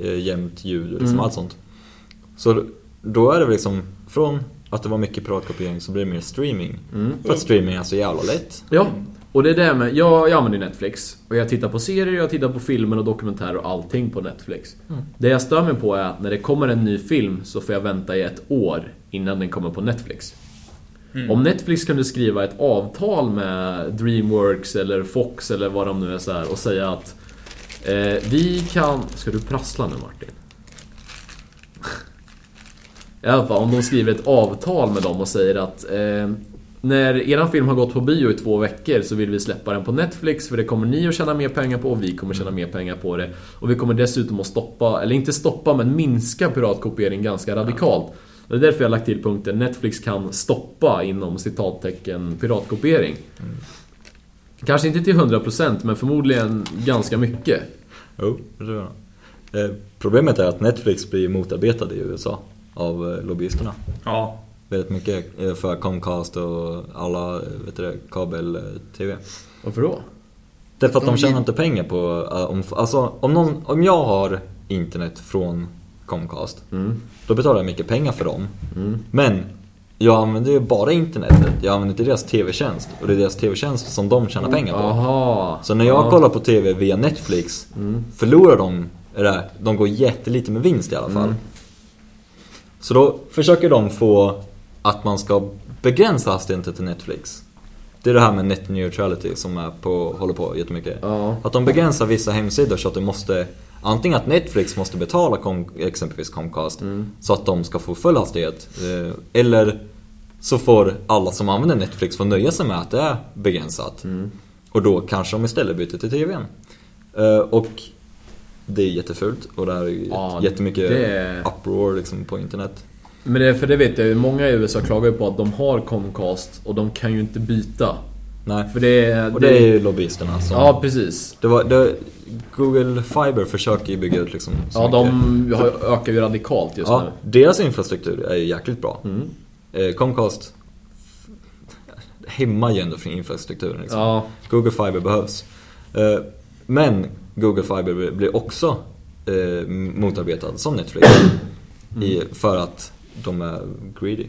eh, jämnt ljud och liksom Mm. allt sånt. Så då är det liksom, från att det var mycket piratkopiering så blir det mer streaming. Mm. För att streaming är så jävla lätt. Ja, och det är det med, jag, jag använder Netflix och jag tittar på serier, jag tittar på filmer och dokumentärer och allting på Netflix. Det jag stör mig på är att när det kommer en ny film så får jag vänta i ett år innan den kommer på Netflix. Om Netflix kunde skriva ett avtal med Dreamworks eller Fox eller vad de nu är så här och säga att eh, vi kan... Ska du prassla nu Martin? I alla fall, om de skriver ett avtal med dem och säger att eh, när eran film har gått på bio i två veckor så vill vi släppa den på Netflix för det kommer ni att tjäna mer pengar på och vi kommer tjäna mer pengar på det. Och vi kommer dessutom att stoppa, eller inte stoppa men minska piratkopiering ganska radikalt. Det är därför jag har lagt till punkten Netflix kan stoppa inom citattecken piratkopiering. Kanske inte till 100% men förmodligen ganska mycket. Jo, det tror jag. Eh, problemet är att Netflix blir motarbetad i USA av eh, lobbyisterna. Ja. Väldigt mycket eh, för Comcast och alla eh, vet du, kabel-tv. Varför då? Därför att de De tjänar inte pengar på... eh, om, alltså, om, någon, om jag har internet från Comcast, Mm. då betalar jag mycket pengar för dem. Mm. Men jag använder ju bara internetet. Jag använder inte deras TV-tjänst. Och det är deras TV-tjänst som de tjänar pengar på. Aha. Så när jag Ja. kollar på TV via Netflix Mm. förlorar de, eller de går jättelite med vinst i alla fall. Mm. Så då försöker de få att man ska begränsa hastigheten till Netflix. Det är det här med net neutrality som är på, håller på jättemycket. Ja. Att de begränsar vissa hemsidor så att du måste Antingen att Netflix måste betala com, exempelvis Comcast Mm. så att de ska få full hastighet. eh, Eller så får alla som använder Netflix få nöja sig med att det är begränsat. Mm. Och då kanske de istället byter till TVn. Eh, Och det är jättefult och det är ju Ja, jättemycket det är- uproar liksom på internet. Men det, för det vet jag ju, många i USA klagar ju på att de har Comcast och de kan ju inte byta. Nej. För det, Och det är ju lobbyisterna som... Ja, precis. Det var, det, Google Fiber försöker ju bygga ut liksom så Ja, de har, ökar ju radikalt just Ja, nu. deras infrastruktur är ju jäkligt bra. Mm. Eh, Comcast hämmar ju ändå från infrastrukturen. Liksom. Ja, Google Fiber behövs. Eh, men Google Fiber blir- också eh, motarbetad som Netflix. I, för att de är greedy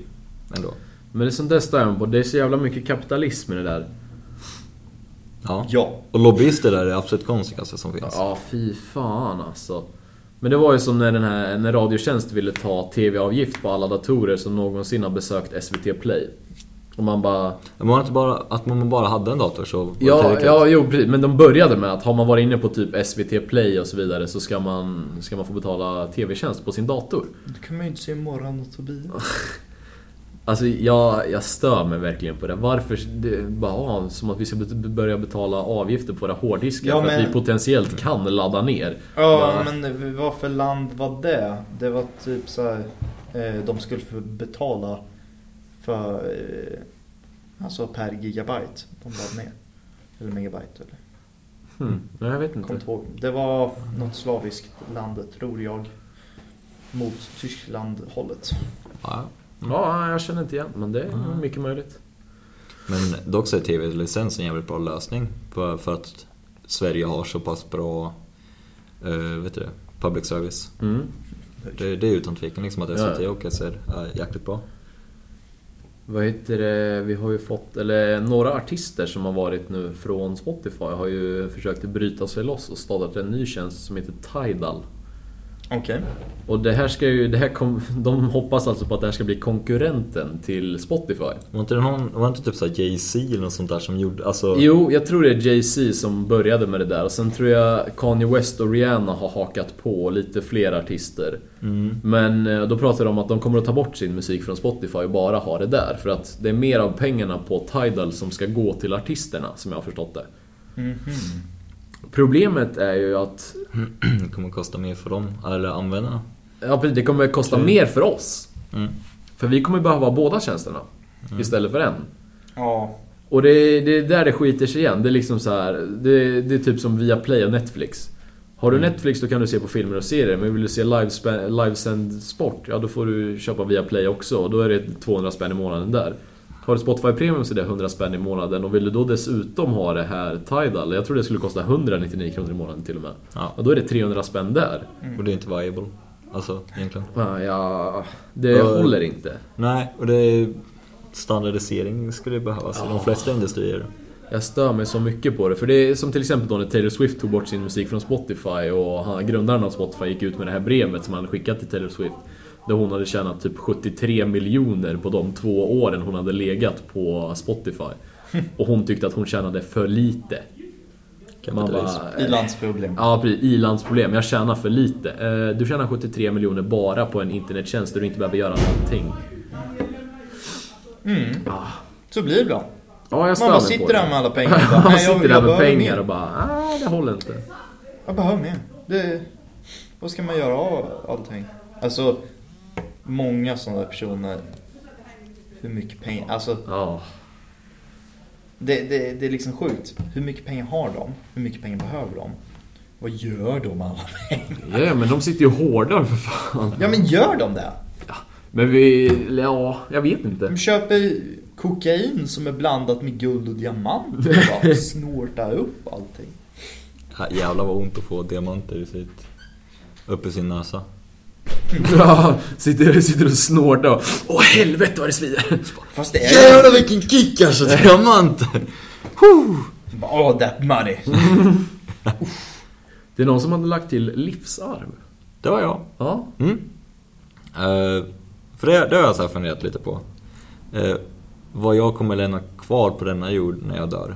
ändå. men det är sånt där stör på. Det är så jävla mycket kapitalism i det där. Ja. Ja. Och lobbyister där är det absolut konstigaste som finns. Ja, fy fan alltså. Men det var ju som när, den här, när Radiotjänst ville ta TV-avgift på alla datorer som någonsin har besökt SVT Play. Och man bara... Men det inte bara att man bara hade en dator så var det Ja, tillräckligt? ja, jo precis. Men de började med att har man varit inne på typ SVT Play och så vidare så ska man, ska man få betala TV-tjänst på sin dator. Det kan man ju inte se imorgon och Tobias. Alltså jag, jag stör mig verkligen på det. Varför? Det bara, ja, som att vi ska börja betala avgifter på våra hårddiskar Ja, för att men- vi potentiellt kan ladda ner. Ja, Bara- men vad för land var det? Det var typ så här, eh, de skulle få betala för, alltså per gigabyte de lade ner. Eller megabyte eller. Hmm, nej, jag vet inte. ihåg. Det var något slaviskt land, tror jag. Mot Tyskland hållet. Ja. Ja, jag känner inte igen, men det är mycket möjligt. Men dock så är TV-licens en jävligt bra lösning. För, att Sverige har så pass bra eh, vet du public service. Mm. Det, det är utan tvekan liksom att SVT Ja. och SR är jäkligt bra. Vad heter det? Vi har ju fått, eller några artister som har varit nu från Spotify har ju försökt bryta sig loss och startat en ny tjänst som heter Tidal. Okej. Och det här ska ju, det här kom, de hoppas alltså på att det här ska bli konkurrenten till Spotify. Var inte det någon, var inte typ såhär Jay-Z eller något sånt där som gjorde, alltså... Jo, jag tror det är Jay-Z som började med det där och sen tror jag Kanye West och Rihanna har hakat på lite fler artister. Mm. Men eh, då pratar de om att de kommer att ta bort sin musik från Spotify och bara ha det där. För att det är mer av pengarna på Tidal som ska gå till artisterna, som jag har förstått det. Mhm. Problemet är ju att Det kommer kosta mer för dem, eller användarna. ja, precis, det kommer kosta mer för oss. Mm. För vi kommer behöva båda tjänsterna istället för en. Ja. Och det, det är där det skiter sig igen. Det är liksom så här, det, det är typ som via Play och Netflix. Har du Netflix då kan du se på filmer och serier, men vill du se livesänd sport, ja då får du köpa via Play också. Och då är det 200 spänn i månaden där. Har du Spotify Premium så är det 100 spänn i månaden. Och vill du då dessutom ha det här Tidal, jag tror det skulle kosta 199 kronor i månaden till och med. Ja. Och då är det 300 spänn där. Och det är inte viable. Alltså, egentligen. Ja, ja det Ja. håller inte. Nej, och det är... Standardisering skulle behövas i de flesta industrier. Jag stör mig så mycket på det. För det är som till exempel då när Taylor Swift tog bort sin musik från Spotify och han, grundaren av Spotify gick ut med det här brevet som han skickat till Taylor Swift. Där hon hade tjänat typ 73 miljoner på de två åren hon hade legat på Spotify. Och hon tyckte att hon tjänade för lite. Man bara, I-landsproblem. Ja, precis. I-landsproblem. Jag tjänar för lite. Eh, Du tjänar 73 miljoner bara på en internettjänst där du inte behöver göra någonting. Så blir det ibland. Ja, jag stör Man bara sitter där med alla pengar och bara, Man "Nej, jag- sitter där jag med pengar mer." och bara, ah, det håller inte. Jag behöver mer. Det, vad ska man göra av allting? Alltså, många sådana personer. Hur mycket pengar, alltså Ja. det, det, det är liksom sjukt. Hur mycket pengar har de? Hur mycket pengar behöver de? Vad gör de med alla pengar? Ja, men de sitter ju hårdare för fan. Ja men gör de det? Men vi, ja, jag vet inte. De köper kokain som är blandat med guld och diamant och bara snortar upp allting. Ja, jävlar vad ont att få diamanter i sitt... Upp i sin näsa. Ja, sitter, sitter och snortar och, Åh helvete vad det svider. Fast det är Jävlar vilken kick alltså! Diamanter! Oh, that money. Det är någon som hade lagt till livsarv. Det var jag. Ja. Mm. Eh, för det, det har jag så här funderat lite på. Eh, vad jag kommer lämna kvar på denna jord när jag dör. Är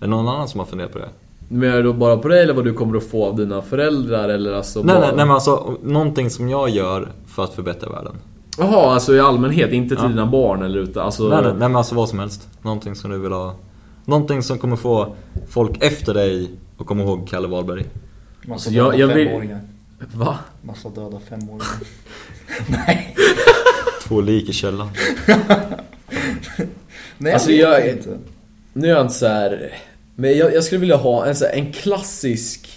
det någon annan som har funderat på det? Menar du då bara på dig eller vad du kommer att få av dina föräldrar eller alltså Nej, bara... nej, nej men alltså någonting som jag gör för att förbättra världen. Jaha, alltså i allmänhet, inte till Ja. dina barn eller utan alltså... Nej, nej, nej men alltså vad som helst. Någonting som du vill ha. Någonting som kommer få folk efter dig att komma ihåg Kalle Wahlberg. Massa Jag- döda jag vill- femåringar. Va? Massa döda femåringar. Nej. Två lik i källaren. Nej, Alltså, jag vet jag- inte. Nu är jag inte så här. Men jag, jag skulle vilja ha en, så här, en klassisk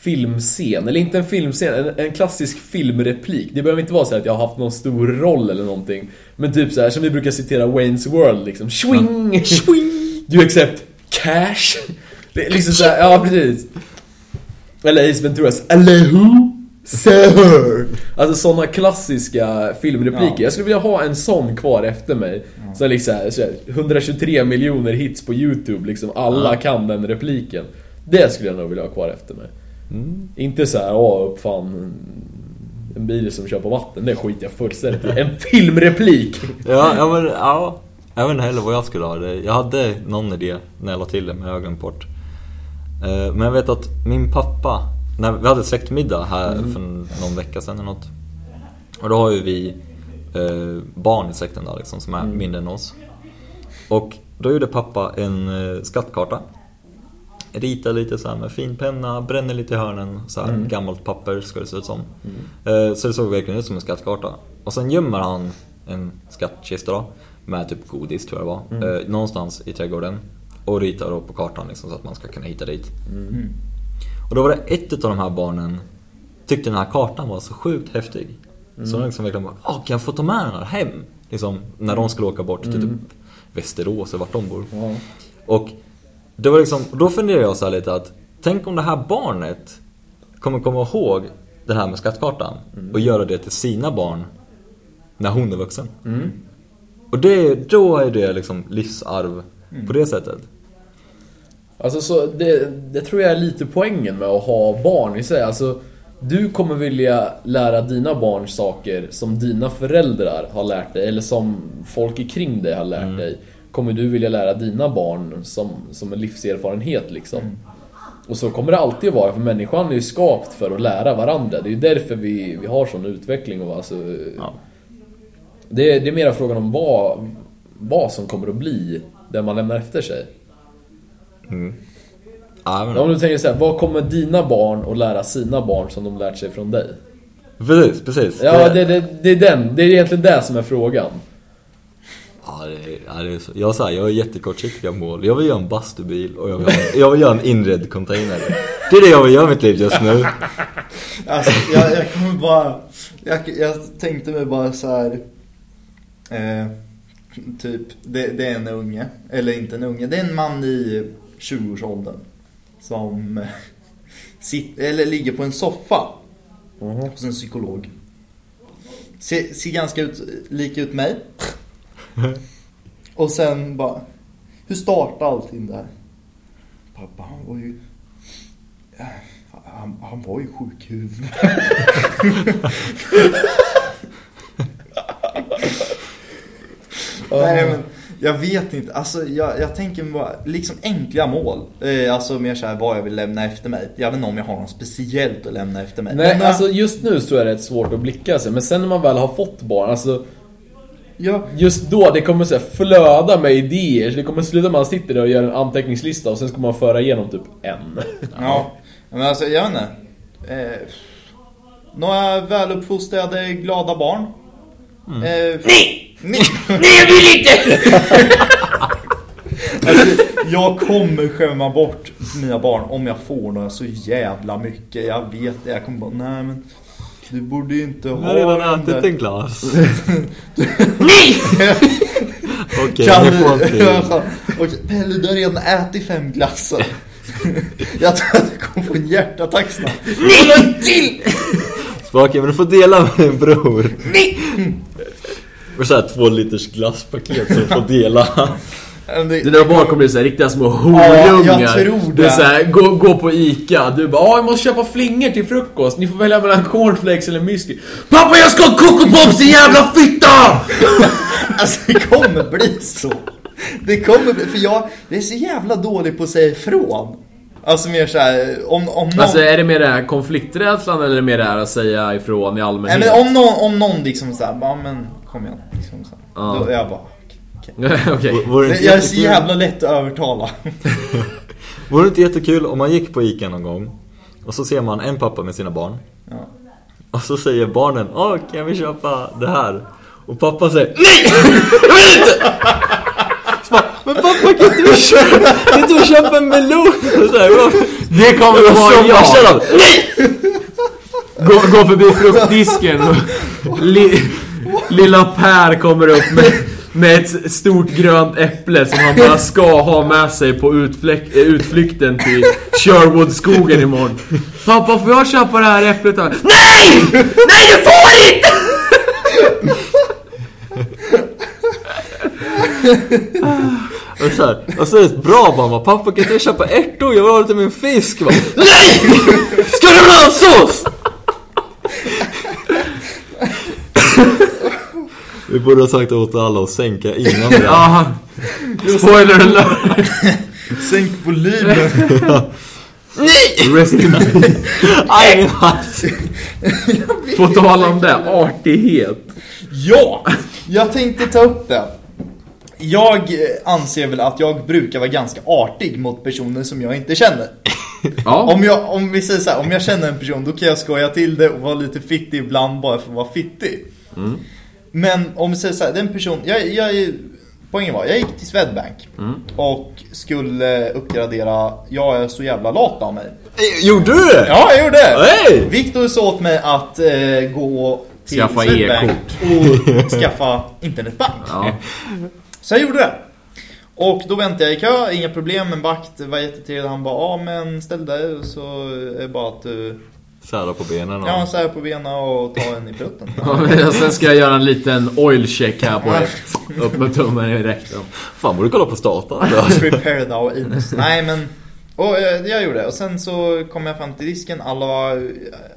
filmscen, eller inte en filmscen, en, en klassisk filmreplik. Det behöver inte vara så att jag har haft någon stor roll eller någonting. Men typ så här som vi brukar citera Wayne's World liksom. Swing! Swing! Do you accept cash? Det är liksom så här, ja precis. Eller Ace Venturas Allahu Sir! Alltså sådana klassiska filmrepliker. Ja. Jag skulle vilja ha en sån kvar efter mig. Så liksom så här, 123 miljoner hits på YouTube, liksom alla kan den repliken. Det skulle jag nog vilja ha kvar efter mig. Inte så här, åh uppfann en bil som kör på vatten. Det skiter jag fullständigt i. En filmreplik! Ja, ja, men, ja. Jag vet inte heller vad jag skulle ha det. Jag hade någon idé när jag la till det, men jag har glömt bort. Eh, Men jag vet att min pappa, när vi hade släktmiddag här för någon vecka sedan eller något. Och då har ju vi eh, barn i släkten där liksom, som är mindre än oss. Och då gjorde pappa en eh, skattkarta. Ritade lite så här med fin penna, bränner lite i hörnen, så här gammalt papper ska det se ut som. Eh, Så det såg verkligen ut som en skattkarta. Och sen gömmer han en skattkista då, med typ godis tror jag det var, eh, någonstans i trädgården. Och ritar då på kartan liksom, så att man ska kunna hitta dit. Och då var det ett av de här barnen tyckte den här kartan var så sjukt häftig. Så de liksom verkligen bara, Åh, kan jag få ta med den här hem? Liksom, när de skulle åka bort till typ Västerås eller vart de bor. Och det var liksom, då funderade jag så här lite att Tänk om det här barnet kommer komma ihåg det här med skattkartan och göra det till sina barn när hon är vuxen. Och det, då är det liksom livsarv på det sättet. Alltså så det, det tror jag är lite poängen med att ha barn i sig. Alltså, du kommer vilja lära dina barn saker som dina föräldrar har lärt dig, eller som folk kring dig har lärt dig. Kommer du vilja lära dina barn som, som en livserfarenhet liksom. Och så kommer det alltid vara, för människan är ju skapt för att lära varandra. Det är ju därför vi, vi har sån utveckling och alltså... Ja. Det, är- det är mera frågan om vad, vad som kommer att bli det man lämnar efter sig. Ja, men, Ja, Om du tänker så här, vad kommer dina barn att lära sina barn som de lärt sig från dig? Precis, precis. Ja, det, det, det är den. Det är egentligen det som är frågan. Ja, det, ja, det är så. Jag, så här, jag har jättekortsiktiga mål. Jag vill göra en bastubil och jag vill, jag vill göra en inredd container. Det är det jag vill göra i mitt liv just nu. Alltså, jag, jag kommer bara... Jag, jag tänkte mig bara så här. Eh, typ, det, det är en unge. Eller inte en unge. Det är en man i 20-årsåldern. Som eh, sit, eller ligger på en soffa. Hos en psykolog. Ser, ser ganska ut, lik ut mig. Och sen bara... Hur startade allting där? Pappa han var ju... Han, han var ju sjuk i huvudet. Nej men jag vet inte, alltså jag, jag tänker bara liksom enkla mål. Eh, alltså mer såhär vad jag vill lämna efter mig. Jag vet inte om jag har något speciellt att lämna efter mig. Nej, Men, alltså just nu så tror jag det är rätt svårt att blicka sig. Men sen när man väl har fått barn, alltså ja, just då det kommer så här flöda med idéer. Så det kommer sluta med att man sitter där och gör en anteckningslista och sen ska man föra igenom typ en. ja. Men alltså jag vet inte. Eh, några väluppfostrade, glada barn. Mm. Eh, nej! Nej, jag vill inte! alltså, jag kommer skämma bort mina barn om jag får några så jävla mycket. Jag vet det. Jag kommer bara, nej men du borde ju inte Jag ha har redan ätit där." en glass. Nej! Okej, Kan nu får du... Okej, Pelle, du har redan ätit fem glassar. Jag tror att du kommer få en hjärtattack snart. Nej! till! Okej, men du får dela med din bror. Och så här två liters glasspaket som får dela. Det- Dina barn kommer bli så här riktiga små Ja, horungar. jag tror är det. så här, gå, gå på ICA, du bara "Ja, jag måste köpa flingor till frukost, ni får välja mellan cornflakes eller müsli. Pappa jag ska ha Coco Pops din jävla fitta! Alltså det kommer bli så. Det kommer bli, för jag, jag är så jävla dålig på att säga ifrån. Alltså mer såhär, om, om någon... Alltså är det mer det här konflikträdslan eller är det mer det här att säga ifrån i nej, allmänhet? men om någon, om någon liksom såhär, ja men kom igen. Liksom så här. Ja. Då jag bara, Okej. Det inte jag är så jättekul- jävla lätt att övertala. Vore det inte jättekul om man gick på Ica någon gång och så ser man en pappa med sina barn Ja. och så säger barnen Åh, kan vi köpa det här? Och pappa säger NEJ! Jag vill inte! Bara, Men pappa kan inte vi köpa, kan inte vi köpa en melon? Så här, Det kommer att vara jag! Sommarkällaren. Gå, gå förbi fruktdisken och li, lilla Per kommer upp med, med ett stort grönt äpple som han bara ska ha med sig på utfläck, eh, utflykten till Sherwoodskogen imorgon. Pappa får jag köpa det här äpplet här? Nej! Nej du får inte! Och så, här, och så är det bra mamma, pappa kan inte jag köpa ärtor? Jag vill ha det till min fisk va? Nej! Ska du ha en sås? Vi borde ha sagt åt alla att sänka innan det. Ja, spoiler alert! Sänk volymen. Rest in peace. På tal om det, artighet. Ja, jag tänkte ta upp det. Jag anser väl att jag brukar vara ganska artig mot personer som jag inte känner. Ja, Om, jag, om vi säger så här, om jag känner en person då kan jag skoja till det och vara lite fittig ibland bara för att vara fittig. Men om vi säger så här, den person, jag, jag, poängen var, jag gick till Swedbank och skulle uppgradera, jag är så jävla lat av mig. Gjorde du det? Ja, jag gjorde det! Hej! Viktor sa åt mig att eh, gå till Skaffa Swedbank och skaffa internetbank. ja. Så jag gjorde det. Och då väntade jag i kö, inga problem, en vakt var jättetrevlig. Han bara, ja men ställ dig och så är det bara att du Sära på benen och... Ja, här på benen och ta en i prutten. Ja, Sen ska jag göra en liten oil check här på dig. Upp med tummen i rektorn. Fan, borde du kolla på starten? Prepare thou anus. Nej men, och eh, jag gjorde det. Och sen så kom jag fram till disken. Alla,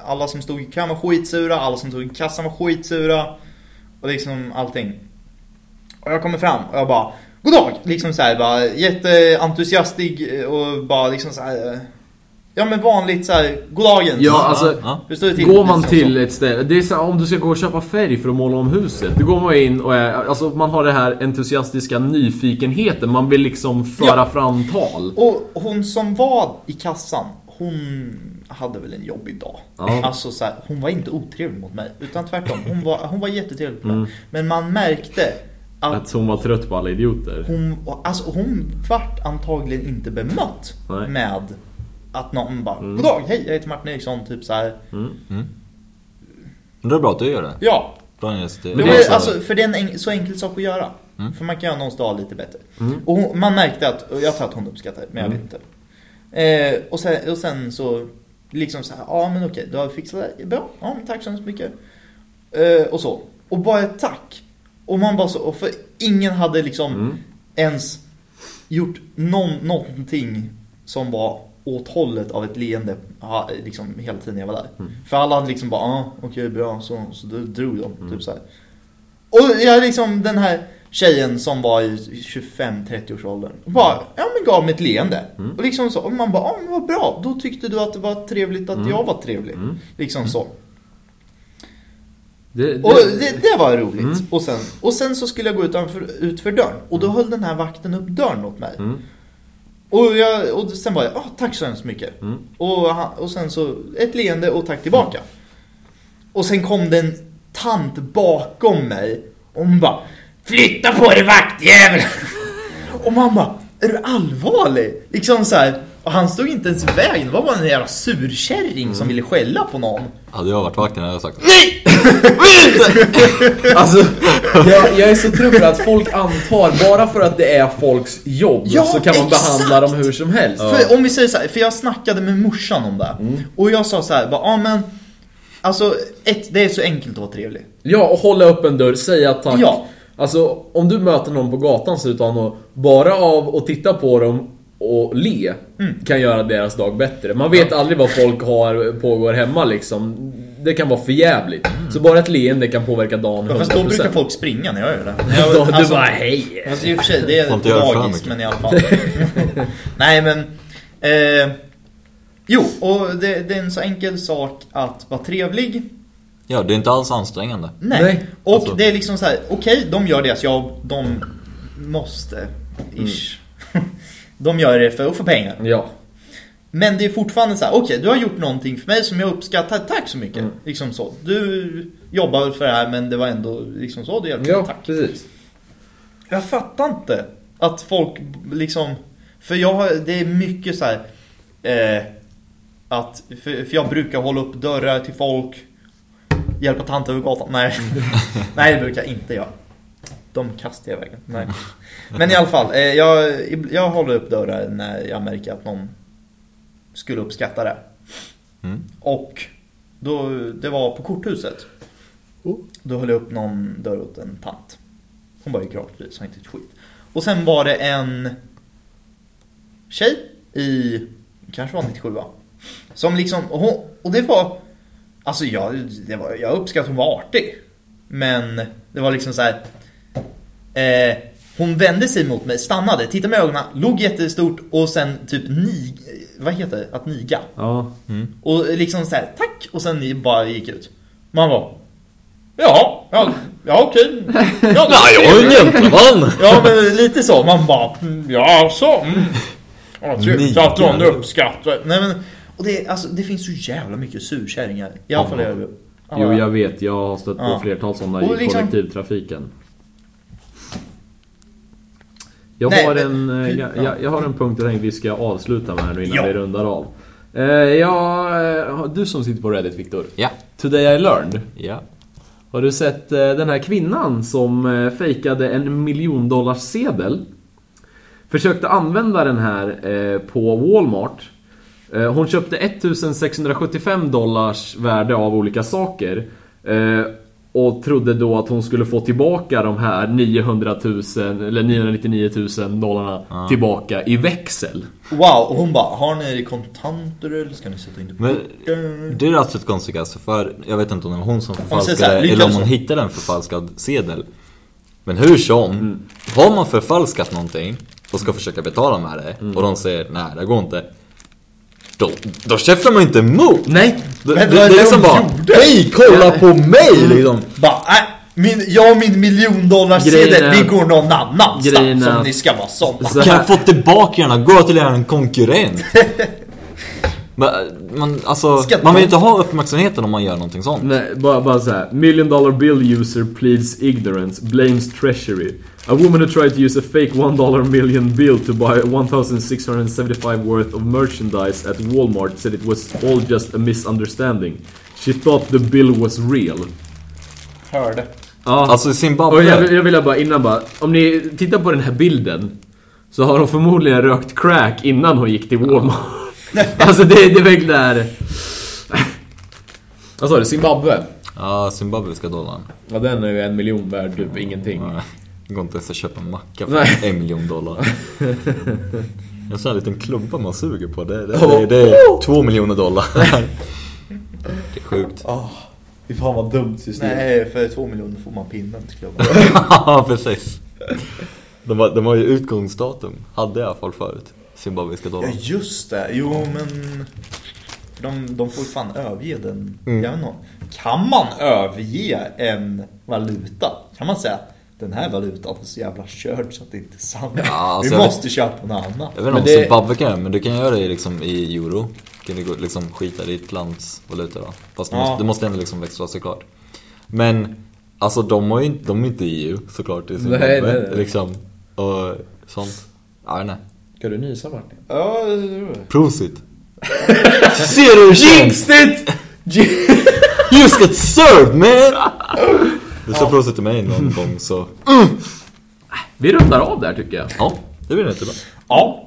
alla som stod i kön var skitsura. Alla som stod i kassan var skitsura. Och liksom allting. Och jag kommer fram och jag bara God dag! Liksom såhär bara jätteentusiastisk och bara liksom såhär Ja men vanligt såhär Goddagen! Ja, alltså. Hur står det till? Går man Liksom till ett ställe, det är så här, om du ska gå och köpa färg för att måla om huset. Då går man in och är, alltså man har det här entusiastiska nyfikenheten. Man vill liksom föra Ja. fram tal. Och hon som var i kassan, hon hade väl en jobbig dag. Ja. Alltså så här, hon var inte otrevlig mot mig. Utan tvärtom, hon var, hon var jättetrevlig mot mig. Mm. Men man märkte att Att hon var trött på alla idioter. hon, alltså hon vart antagligen inte bemött Nej. med att någon bara Mm. God dag, hej jag heter Martin Eriksson, typ så här. Det är bra att du gör det. Ja, Daniel, det, det Men var, alltså, för det är en en, så enkel sak att göra. Mm. För man kan göra någons dag lite bättre. Mm. Och hon, man märkte att, och jag tror att hon uppskattar det, men jag vet inte. Eh, och, sen, och sen så, liksom så här, ja men okej, du har fixat det, bra, ja men tack så hemskt mycket. Eh, och så. Och bara ett tack. Och man bara så, och för ingen hade liksom Mm. ens gjort någon, någonting som var åt hållet av ett leende liksom hela tiden jag var där. Mm. För alla hade liksom bara, ah, okej bra, så, så drog de. Mm. Typ så här. Och jag liksom den här tjejen som var i 25-30 års åldern bara, ja men gav mig ett leende. Mm. Och liksom så, och man bara, ja men vad bra, då tyckte du att det var trevligt att Mm. jag var trevlig. Mm. Liksom så. Det, det, Och det, det var roligt. Mm. Och, sen, och sen så skulle jag gå utanför, ut för dörren. Och då höll den här vakten upp dörren åt mig. Mm. Och, jag, och sen var jag, ah, tack så hemskt mycket. Mm. Och, och sen så ett leende och tack tillbaka. Och sen kom det en tant bakom mig. Och hon bara, flytta på dig vaktjävel! och man bara, är du allvarlig? Liksom så här. Och han stod inte ens i vägen, det var bara en jävla surkärring som ville skälla på någon. Hade jag varit vakten hade jag sagt Nej! Alltså, jag, jag är så trött på att folk antar, bara för att det är folks jobb, Ja, så kan man exakt! behandla dem hur som helst. För om vi säger så här, för jag snackade med morsan om det. Och jag sa så här, bara, ja men Alltså, ett, det är så enkelt att vara trevlig. Ja, och hålla upp en dörr, säga tack. Ja. Alltså, om du möter någon på gatan så utan att bara av att titta på dem och le Mm. kan göra deras dag bättre. Man vet aldrig vad folk har pågår hemma liksom. Det kan vara för jävligt. Så bara ett leende kan påverka dagen 100%. Fast då brukar folk springa när jag gör det. Jag, Då, du bara hej. Alltså i och för sig, det är mycket. men i alla fall. Nej men... Eh, jo, och det, det är en så enkel sak att vara trevlig. Ja, det är inte alls ansträngande. Nej. Nej. Och Alltså- det är liksom så här, okej, de gör deras jobb, de måste, ish. De gör det för att få pengar. Ja. Men det är fortfarande så här, okej, du har gjort någonting för mig som jag uppskattar, tack så mycket. Mm. Liksom så. Du jobbar för det här men det var ändå liksom så, du hjälpte mig, Ja, tack. precis. Jag fattar inte att folk liksom... För jag har, det är mycket så här. Eh, att, för, för jag brukar hålla upp dörrar till folk. Hjälpa tant över gatan. Nej. Nej, det brukar jag inte göra. De kastar jag iväg. Nej. Men i alla fall, eh, jag, jag håller upp dörrar när jag märker att någon skulle uppskatta det. Mm. Och då, det var på korthuset. Då höll jag upp någon dörr åt en tant. Hon bara gick rakt förbi, sa inte ett skit. Och sen var det en tjej i, kanske var 97 va? Som liksom, och, hon, och det var, alltså jag, det var, jag uppskattar att hon var artig. Men det var liksom så här. Eh, hon vände sig mot mig, stannade, tittade med ögonen, log jättestort och sen typ ni, vad heter det? Att niga. Ja. Och liksom så här, tack! Och sen ni bara gick ut. Man var Ja, ja, ja okej. Ja, Nej, jag är en gentleman! Ja, men lite så. Man bara, mm, ja så. Mm. Ja, trevligt att någon uppskattar. Nej men, och det, alltså, det finns så jävla mycket surkärringar. I alla fall i Örebro. Jo, jag vet. Jag har stött på Ja. flertal sådana Och i liksom- kollektivtrafiken. Jag, Nej, har men- en, eh, Ja. jag, jag har en punkt jag tänkte vi ska avsluta med här nu innan Ja. vi rundar av. Eh, ja, eh, du som sitter på Reddit, Viktor. Ja. Today I learned. Ja. Har du sett eh, den här kvinnan som eh, fejkade en miljondollars sedel? Försökte använda den här eh, på Walmart. Eh, hon köpte 1675 dollars värde av olika saker. Och trodde då att hon skulle få tillbaka de här 900 000 eller 999 000 dollarna tillbaka i växel. Wow, och hon bara, har ni kontanter eller ska ni sätta in det på Men det är absolut konstigt alltså, för jag vet inte om det var hon som förfalskade här, eller om hon? hittade en förfalskad sedel. Men hur som, Mm. har man förfalskat någonting och ska försöka betala med det Mm. och de säger nej det går inte. Då, då käftar man inte emot! Nej! Det, Men det, är det är det liksom de bara, gjorde? hej kolla på mig! Liksom. Bara, äh, min, jag och min miljondollarsedel, vi går någon annanstans Grejen är- som ni ska vara sådana. Så Kan jag få tillbaka den? Gå till en konkurrent! Men, man, alltså, Ska man vill inte ha uppmärksamheten om man gör någonting sånt. Nej, bara, bara så här. Million dollar bill user pleads ignorance, blames treasury. A woman who tried to use a fake one dollar million bill to buy 1675 worth of merchandise at Walmart said it was all just a misunderstanding. She thought the bill was real. Hörde. Ja, Alltså Zimbabwe. och jag, jag vill bara innan bara, om ni tittar på den här bilden så har hon förmodligen rökt crack innan hon gick till Walmart. alltså det, det är verkligen där... Vad sa du? Zimbabwe? Ja, zimbabwiska dollarn. Ja den är ju en miljon värd typ ingenting. Ja, Det går inte ens att köpa en macka för Nej. en miljon dollar. En sån här liten klumpa man suger på, det, det, det, det är två miljoner dollar. Det är sjukt. Fy fan vad dumt system. Nej, för två miljoner får man pinnen till klubben. Ja, precis. De har, de har ju utgångsdatum, hade jag i alla fall förut. Zimbabwiska Ja, dollar. just det. Jo, men... De, de får ju fan överge den. Mm. Jag vet inte. Kan man överge en valuta? Kan man säga den här valutan är så jävla körd så att det inte är sant. Ja, alltså, Vi jag måste köpa något annat. Jag vet inte Men om det- Zimbabwe kan göra det, men du kan göra det liksom i euro. Kan du gå- liksom skita i ditt lands valuta då. Fast du, Ja. måste, du måste ändå liksom växla såklart. Men, alltså de, har ju, inte- de är inte i EU såklart i Zimbabwe. Nej, nej, nej. Liksom, och sånt. Jag vet inte. Ska du nysa Martin? Ja, Prosit! Ser du hur känns? it! You just got served man! Du sa prosit till mig någon gång så... Vi rundar av där tycker jag. Ja, det blir inte bra. ja.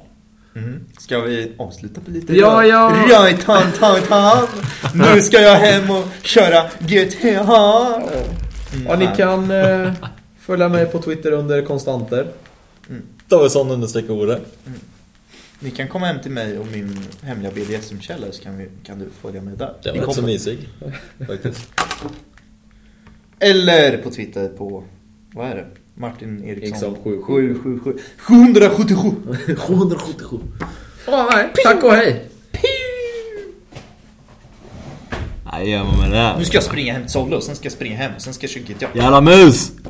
Mm. Ska vi avsluta på lite Ja, röj- ja. röjtan, tan, tan. Nu ska jag hem och köra GTA. Och ni kan eh, följa mig på Twitter under konstanter. Davidsson understreck Ore. Ni kan komma hem till mig och min hemliga BDSM-källare så kan, vi, kan du följa mig där. Ni var inte så kommer- mysig. Faktiskt. Eller på Twitter på, vad är det? Martin Eriksson. Eriksson 77. 777. 777. 777. Ja, nej. Tack och hej. Nej, gör man med det? Nu ska jag springa hem till Solle och sen ska jag springa hem och sen ska jag köra GTA. Jävla mus!